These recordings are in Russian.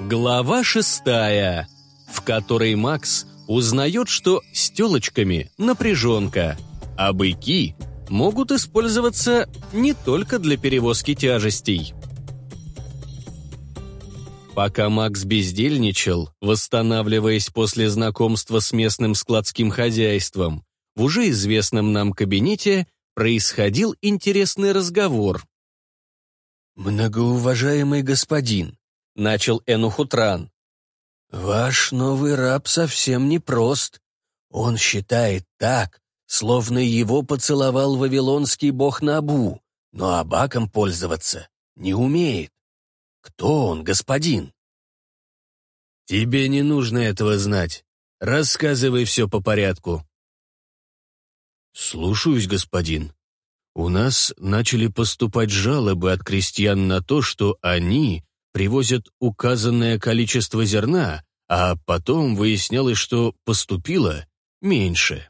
Глава шестая, в которой Макс узнает, что с телочками напряженка, а быки могут использоваться не только для перевозки тяжестей. Пока Макс бездельничал, восстанавливаясь после знакомства с местным складским хозяйством, в уже известном нам кабинете происходил интересный разговор. «Многоуважаемый господин, — начал Энухутран. «Ваш новый раб совсем не прост. Он считает так, словно его поцеловал вавилонский бог Набу, но абаком пользоваться не умеет. Кто он, господин?» «Тебе не нужно этого знать. Рассказывай все по порядку». «Слушаюсь, господин. У нас начали поступать жалобы от крестьян на то, что они привозят указанное количество зерна, а потом выяснялось, что поступило меньше.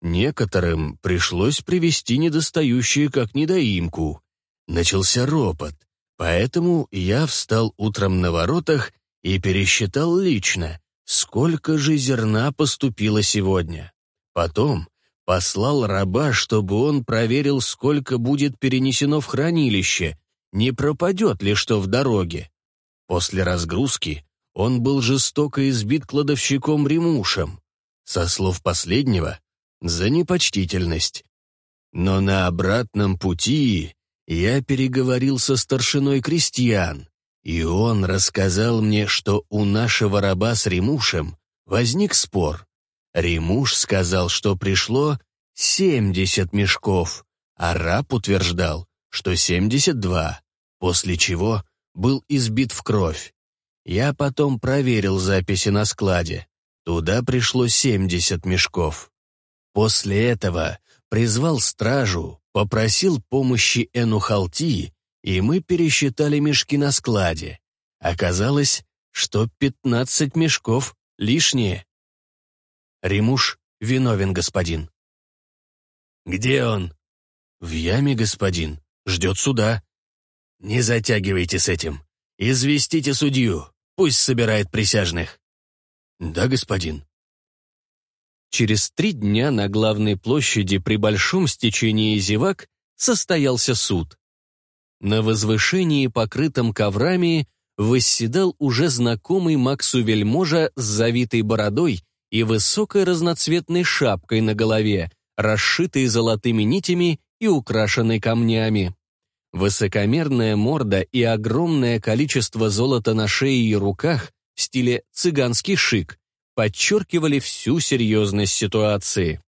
Некоторым пришлось привезти недостающие как недоимку. Начался ропот, поэтому я встал утром на воротах и пересчитал лично, сколько же зерна поступило сегодня. Потом послал раба, чтобы он проверил, сколько будет перенесено в хранилище, не пропадет ли что в дороге. После разгрузки он был жестоко избит кладовщиком Римушем со слов последнего, за непочтительность. Но на обратном пути я переговорил со старшиной крестьян, и он рассказал мне, что у нашего раба с Римушем возник спор. Римуш сказал, что пришло 70 мешков, а раб утверждал, что 72, после чего был избит в кровь. Я потом проверил записи на складе. Туда пришло 70 мешков. После этого призвал стражу, попросил помощи Энухалти, и мы пересчитали мешки на складе. Оказалось, что 15 мешков лишние. Римуш виновен, господин. «Где он?» «В яме, господин. Ждет суда». «Не затягивайте с этим. Известите судью. Пусть собирает присяжных». «Да, господин». Через три дня на главной площади при большом стечении зевак состоялся суд. На возвышении, покрытом коврами, восседал уже знакомый Максу вельможа с завитой бородой и высокой разноцветной шапкой на голове, расшитой золотыми нитями и украшенной камнями. Высокомерная морда и огромное количество золота на шее и руках в стиле «цыганский шик» подчеркивали всю серьезность ситуации.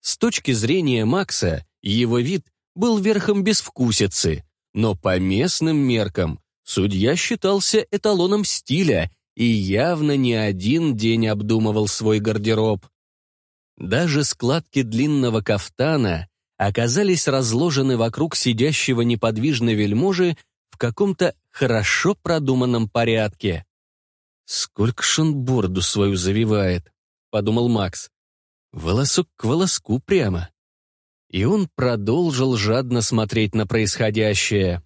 С точки зрения Макса, его вид был верхом безвкусицы, но по местным меркам судья считался эталоном стиля и явно не один день обдумывал свой гардероб. Даже складки длинного кафтана оказались разложены вокруг сидящего неподвижно вельможи в каком-то хорошо продуманном порядке. «Сколько ж он борду свою завивает», — подумал Макс. «Волосок к волоску прямо». И он продолжил жадно смотреть на происходящее.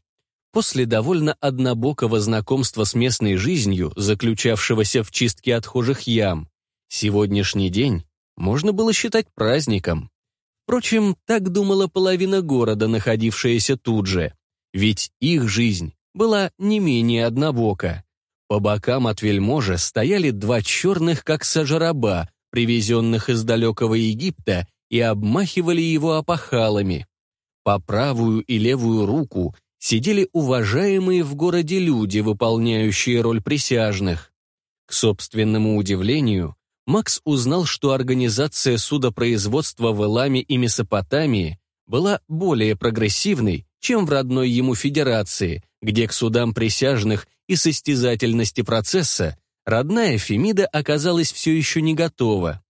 После довольно однобокого знакомства с местной жизнью, заключавшегося в чистке отхожих ям, сегодняшний день можно было считать праздником. Впрочем, так думала половина города, находившаяся тут же. Ведь их жизнь была не менее однобока. По бокам от вельможа стояли два черных, как сажараба, привезенных из далекого Египта, и обмахивали его опахалами. По правую и левую руку сидели уважаемые в городе люди, выполняющие роль присяжных. К собственному удивлению, Макс узнал, что организация судопроизводства в Эламе и Месопотамии была более прогрессивной, чем в родной ему федерации, где к судам присяжных и состязательности процесса родная Фемида оказалась все еще не готова.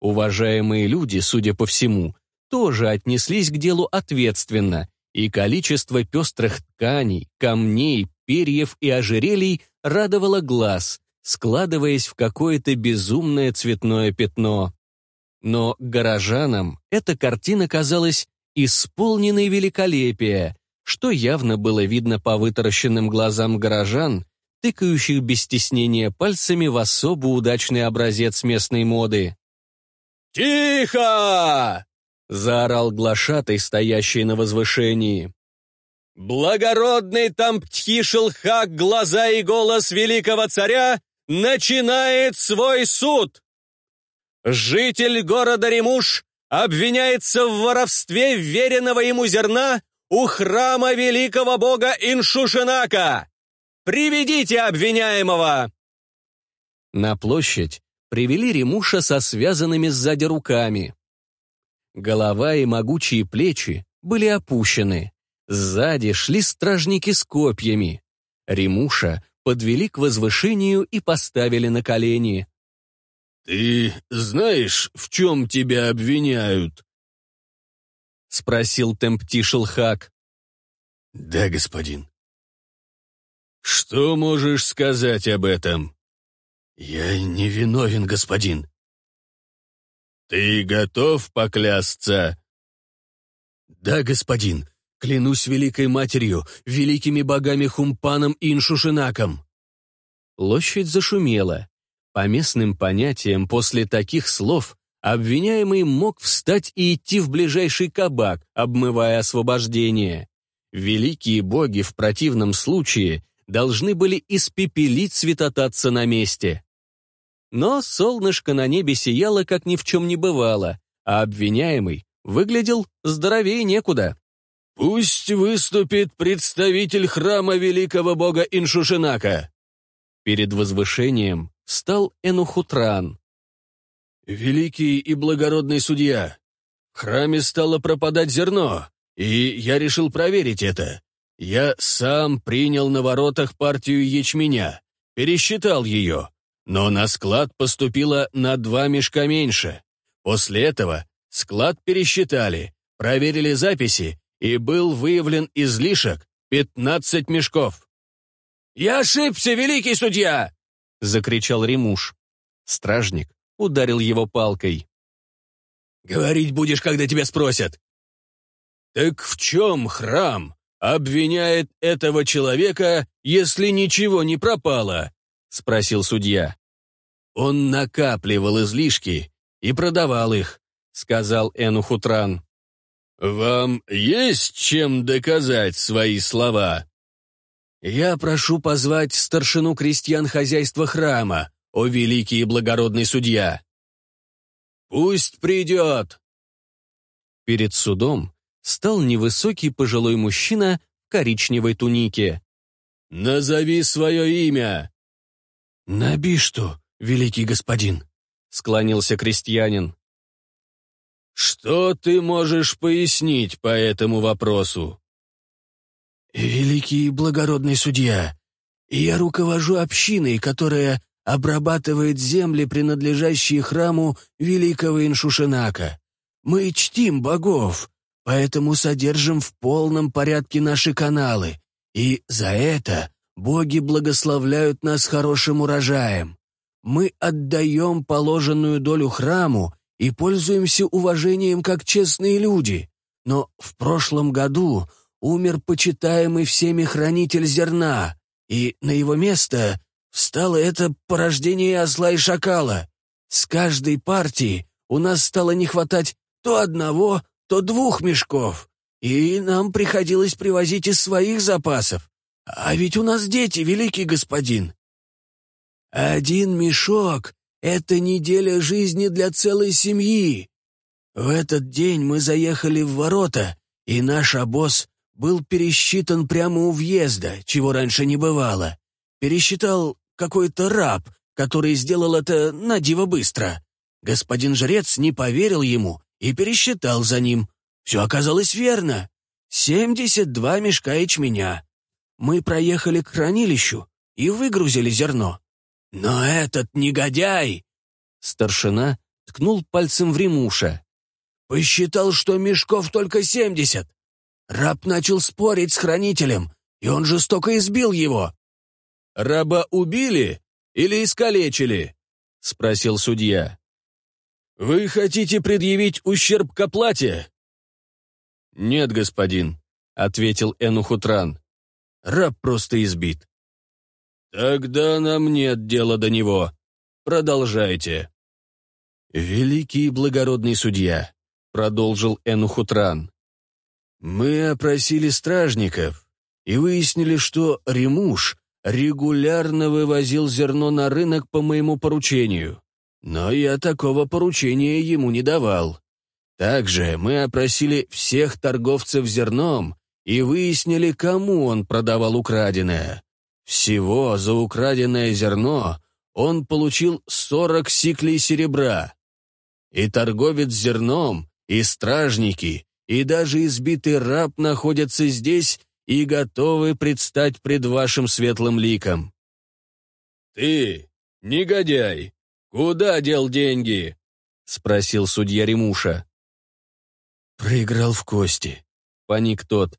Уважаемые люди, судя по всему, тоже отнеслись к делу ответственно, и количество пестрых тканей, камней, перьев и ожерелий радовало глаз – складываясь в какое-то безумное цветное пятно. Но горожанам эта картина казалась исполненной великолепия, что явно было видно по вытаращенным глазам горожан, тыкающих без стеснения пальцами в особо удачный образец местной моды. «Тихо!» — заорал глашатай, стоящий на возвышении. «Благородный тамптхишелхак глаза и голос великого царя начинает свой суд. Житель города Ремуш обвиняется в воровстве веренного ему зерна у храма великого бога Иншушинака. Приведите обвиняемого!» На площадь привели Ремуша со связанными сзади руками. Голова и могучие плечи были опущены. Сзади шли стражники с копьями. Ремуша подвели к возвышению и поставили на колени. «Ты знаешь, в чем тебя обвиняют?» — спросил Темптишелхак. «Да, господин». «Что можешь сказать об этом?» «Я не виновен, господин». «Ты готов поклясться?» «Да, господин. Клянусь Великой Матерью, великими богами Хумпаном и Иншушинаком!» Площадь зашумела. По местным понятиям, после таких слов обвиняемый мог встать и идти в ближайший кабак, обмывая освобождение. Великие боги в противном случае должны были испепелить святотатца на месте. Но солнышко на небе сияло, как ни в чем не бывало, а обвиняемый выглядел здоровее некуда. «Пусть выступит представитель храма великого бога Иншушинака!» Перед возвышением стал Энухутран. «Великий и благородный судья, в храме стало пропадать зерно, и я решил проверить это. Я сам принял на воротах партию ячменя, пересчитал ее, но на склад поступило на два мешка меньше. После этого склад пересчитали, проверили записи и был выявлен излишек 15 мешков. «Я ошибся, великий судья!» — закричал Ремуш. Стражник ударил его палкой. «Говорить будешь, когда тебя спросят». «Так в чем храм обвиняет этого человека, если ничего не пропало?» — спросил судья. «Он накапливал излишки и продавал их», — сказал Энухутран. «Вам есть чем доказать свои слова?» «Я прошу позвать старшину крестьян хозяйства храма, о великий и благородный судья!» «Пусть придет!» Перед судом стал невысокий пожилой мужчина в коричневой тунике. «Назови свое имя!» «Набишту, великий господин!» — склонился крестьянин. Что ты можешь пояснить по этому вопросу? Великий и благородный судья, я руковожу общиной, которая обрабатывает земли, принадлежащие храму великого Иншушинака. Мы чтим богов, поэтому содержим в полном порядке наши каналы, и за это боги благословляют нас хорошим урожаем. Мы отдаем положенную долю храму и пользуемся уважением как честные люди. Но в прошлом году умер почитаемый всеми хранитель зерна, и на его место встало это порождение осла и шакала. С каждой партии у нас стало не хватать то одного, то двух мешков, и нам приходилось привозить из своих запасов. А ведь у нас дети, великий господин. Один мешок это неделя жизни для целой семьи. В этот день мы заехали в ворота, и наш обоз был пересчитан прямо у въезда, чего раньше не бывало. Пересчитал какой-то раб, который сделал это на диво быстро. Господин жрец не поверил ему и пересчитал за ним. Все оказалось верно. 72 мешка ячменя. Мы проехали к хранилищу и выгрузили зерно. «Но этот негодяй...» Старшина ткнул пальцем в ремуша. «Посчитал, что мешков только семьдесят. Раб начал спорить с хранителем, и он жестоко избил его». «Раба убили или искалечили?» — спросил судья. «Вы хотите предъявить ущерб к оплате?» «Нет, господин», — ответил Энухутран. «Раб просто избит. «Тогда нам нет дела до него. Продолжайте». «Великий и благородный судья», — продолжил Энухутран, — «мы опросили стражников и выяснили, что Ремуш регулярно вывозил зерно на рынок по моему поручению, но я такого поручения ему не давал. Также мы опросили всех торговцев зерном и выяснили, кому он продавал украденное. Всего за украденное зерно он получил 40 сиклей серебра. И торговец зерном, и стражники, и даже избитый раб находятся здесь и готовы предстать пред вашим светлым ликом. «Ты, негодяй, куда дел деньги?» — спросил судья Ремуша. «Проиграл в кости», — паник тот.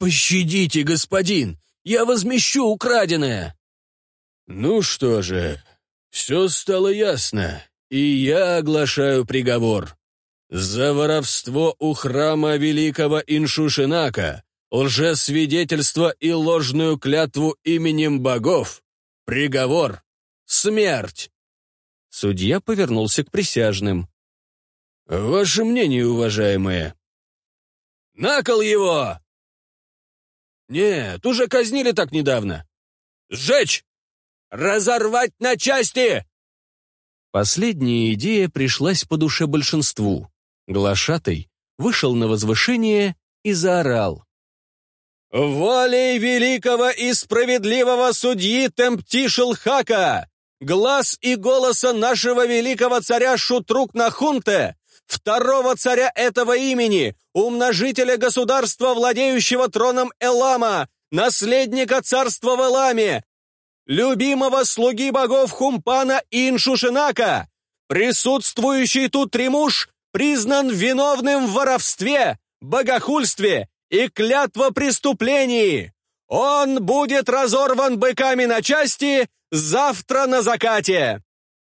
«Пощадите, господин! Я возмещу украденное!» «Ну что же, все стало ясно, и я оглашаю приговор. За воровство у храма великого Иншушинака, лжесвидетельство и ложную клятву именем богов, приговор — смерть!» Судья повернулся к присяжным. «Ваше мнение, уважаемые?» Накол его!» «Нет, уже казнили так недавно!» «Сжечь! Разорвать на части!» Последняя идея пришлась по душе большинству. Глашатый вышел на возвышение и заорал. «Волей великого и справедливого судьи Темптишелхака! Глаз и голоса нашего великого царя Шутрук Нахунте! второго царя этого имени, умножителя государства, владеющего троном Элама, наследника царства в Эламе, любимого слуги богов Хумпана Иншушинака. Присутствующий тут Тримуш признан виновным в воровстве, богохульстве и клятвопреступлении. Он будет разорван быками на части завтра на закате.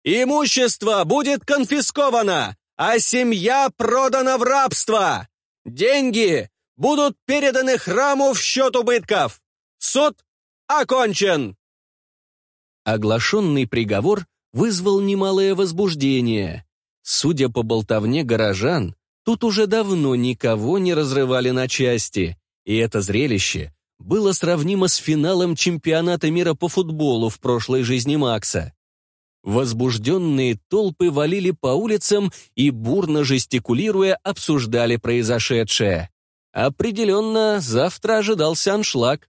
Имущество будет конфисковано, а семья продана в рабство. Деньги будут переданы храму в счет убытков. Суд окончен!» Оглашенный приговор вызвал немалое возбуждение. Судя по болтовне горожан, тут уже давно никого не разрывали на части, и это зрелище было сравнимо с финалом чемпионата мира по футболу в прошлой жизни Макса. Возбужденные толпы валили по улицам и, бурно жестикулируя, обсуждали произошедшее. Определенно, завтра ожидался аншлаг.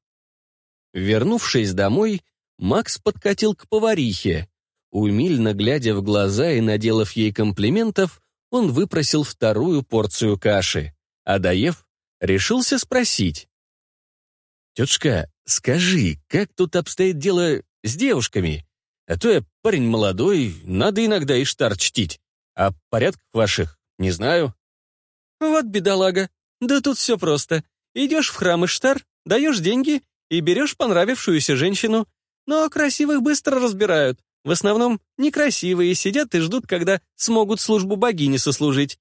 Вернувшись домой, Макс подкатил к поварихе. Умильно глядя в глаза и наделав ей комплиментов, он выпросил вторую порцию каши. А доев, решился спросить. «Тетушка, скажи, как тут обстоит дело с девушками? А то я парень молодой, надо иногда и штар чтить. А порядков ваших не знаю». «Вот бедолага. Да тут все просто. Идешь в храм Иштар, даешь деньги и берешь понравившуюся женщину. Но красивых быстро разбирают. В основном некрасивые сидят и ждут, когда смогут службу богини сослужить.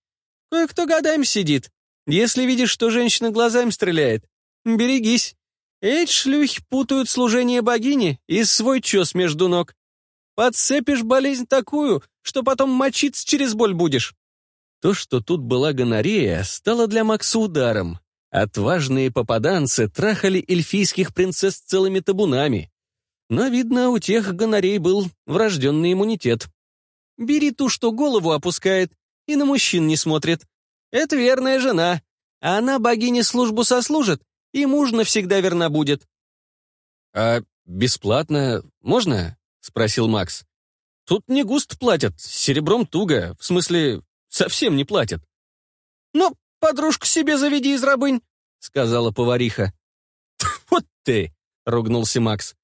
Кое-кто годами сидит. Если видишь, что женщина глазами стреляет, берегись. Эти шлюхи путают служение богини и свой чес между ног. Подцепишь болезнь такую, что потом мочиться через боль будешь». То, что тут была гонорея, стало для Макса ударом. Отважные попаданцы трахали эльфийских принцесс целыми табунами. Но, видно, у тех гонорей был врожденный иммунитет. «Бери ту, что голову опускает, и на мужчин не смотрит. Это верная жена. А она богине службу сослужит, и муж навсегда верна будет». «А бесплатно можно?» — спросил Макс. «Тут не густ платят, серебром туго, в смысле, совсем не платят». «Ну, подружку себе заведи из рабынь», — сказала повариха. «Вот ты!» — ругнулся Макс.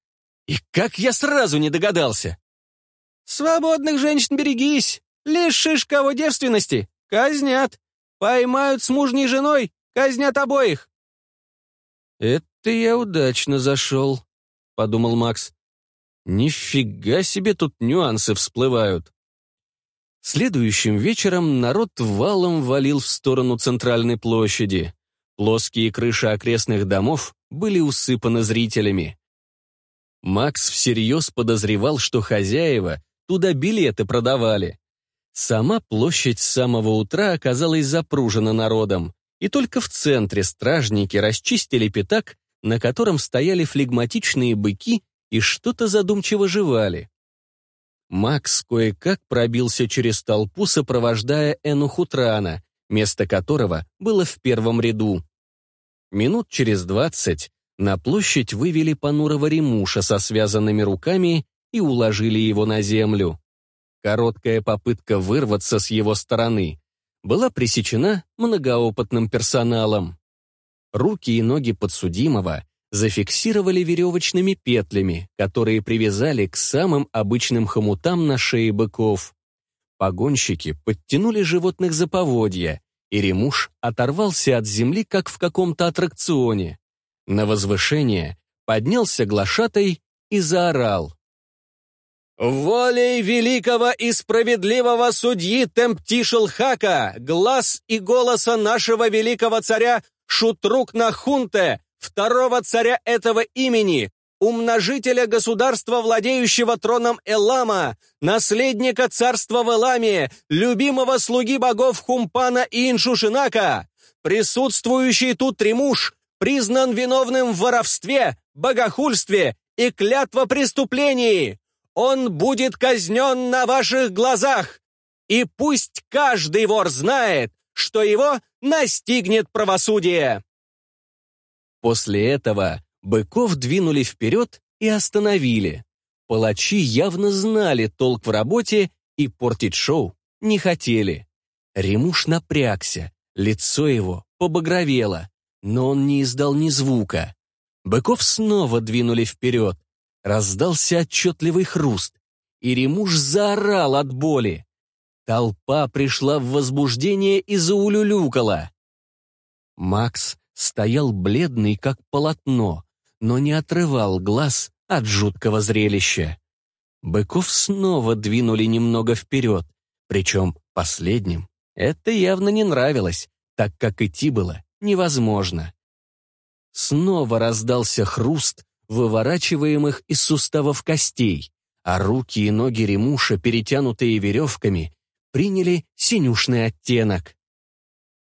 «И как я сразу не догадался!» «Свободных женщин берегись! Лишишь кого девственности! Казнят! Поймают с мужней женой! Казнят обоих!» «Это я удачно зашел», — подумал Макс. Нифига себе тут нюансы всплывают. Следующим вечером народ валом валил в сторону центральной площади. Плоские крыши окрестных домов были усыпаны зрителями. Макс всерьез подозревал, что хозяева туда билеты продавали. Сама площадь с самого утра оказалась запружена народом, и только в центре стражники расчистили пятак, на котором стояли флегматичные быки и что-то задумчиво жевали. Макс кое-как пробился через толпу, сопровождая Эну Хутрана, место которого было в первом ряду. Минут через двадцать на площадь вывели понурого ремуша со связанными руками и уложили его на землю. Короткая попытка вырваться с его стороны была пресечена многоопытным персоналом. Руки и ноги подсудимого зафиксировали веревочными петлями, которые привязали к самым обычным хомутам на шее быков. Погонщики подтянули животных за поводья, и ремуш оторвался от земли, как в каком-то аттракционе. На возвышение поднялся глашатай и заорал. «Волей великого и справедливого судьи Темптишелхака, глаз и голоса нашего великого царя Шутрукнахунте, второго царя этого имени, умножителя государства, владеющего троном Элама, наследника царства в Эламе, любимого слуги богов Хумпана и Иншушинака. Присутствующий тут Тремуш признан виновным в воровстве, богохульстве и клятва преступлений. Он будет казнен на ваших глазах. И пусть каждый вор знает, что его настигнет правосудие. После этого быков двинули вперед и остановили. Палачи явно знали толк в работе и портить шоу не хотели. Ремуш напрягся, лицо его побагровело, но он не издал ни звука. Быков снова двинули вперед. Раздался отчетливый хруст, и Ремуш заорал от боли. Толпа пришла в возбуждение и заулюлюкала. Макс стоял бледный, как полотно, но не отрывал глаз от жуткого зрелища. Быков снова двинули немного вперед, причем последним. Это явно не нравилось, так как идти было невозможно. Снова раздался хруст выворачиваемых из суставов костей, а руки и ноги ремуша, перетянутые веревками, приняли синюшный оттенок.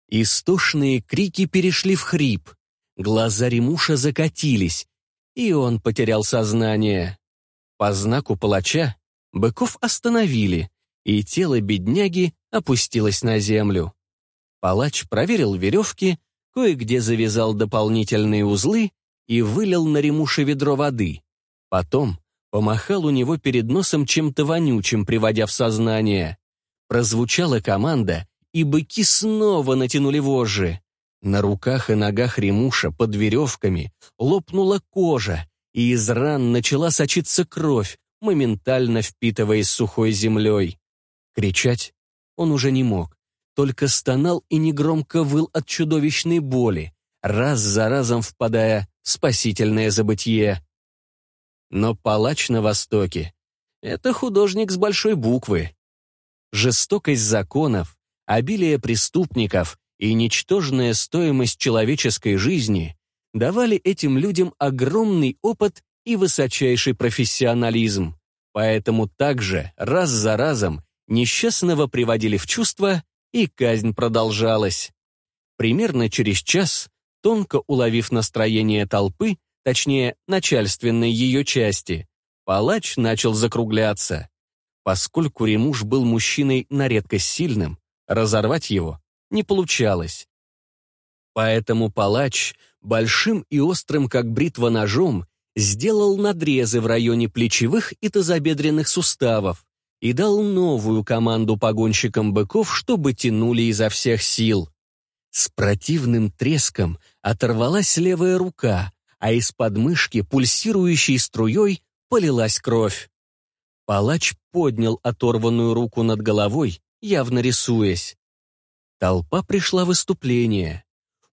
Истошные крики перешли в хрип. Глаза Ремуша закатились, и он потерял сознание. По знаку палача быков остановили, и тело бедняги опустилось на землю. Палач проверил веревки, кое-где завязал дополнительные узлы и вылил на Ремуша ведро воды. Потом помахал у него перед носом чем-то вонючим, приводя в сознание. Прозвучала команда, и быки снова натянули вожжи. На руках и ногах ремуша под веревками лопнула кожа, и из ран начала сочиться кровь, моментально впитываясь сухой землей. Кричать он уже не мог, только стонал и негромко выл от чудовищной боли, раз за разом впадая в спасительное забытье. Но палач на Востоке — это художник с большой буквы. Жестокость законов обилие преступников и ничтожная стоимость человеческой жизни давали этим людям огромный опыт и высочайший профессионализм. Поэтому также раз за разом несчастного приводили в чувство, и казнь продолжалась. Примерно через час, тонко уловив настроение толпы, точнее, начальственной ее части, палач начал закругляться. Поскольку Ремуш был мужчиной на редкость сильным, Разорвать его не получалось. Поэтому палач большим и острым, как бритва, ножом сделал надрезы в районе плечевых и тазобедренных суставов и дал новую команду погонщикам быков, чтобы тянули изо всех сил. С противным треском оторвалась левая рука, а из подмышки пульсирующей струей полилась кровь. Палач поднял оторванную руку над головой явно рисуясь. Толпа пришла в выступление.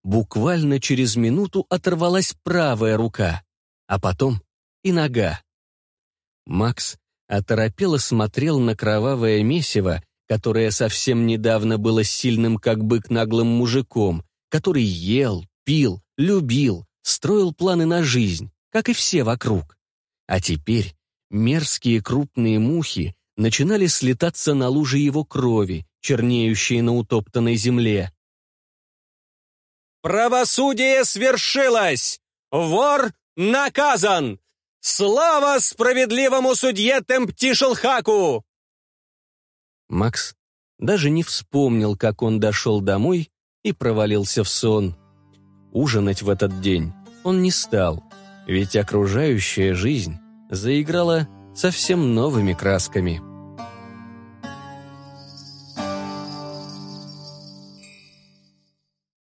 Буквально через минуту оторвалась правая рука, а потом и нога. Макс оторопело смотрел на кровавое месиво, которое совсем недавно было сильным, как бык наглым мужиком, который ел, пил, любил, строил планы на жизнь, как и все вокруг. А теперь мерзкие крупные мухи начинали слетаться на лужи его крови, чернеющие на утоптанной земле. «Правосудие свершилось! Вор наказан! Слава справедливому судье Темптишелхаку!» Макс даже не вспомнил, как он дошел домой и провалился в сон. Ужинать в этот день он не стал, ведь окружающая жизнь заиграла совсем новыми красками –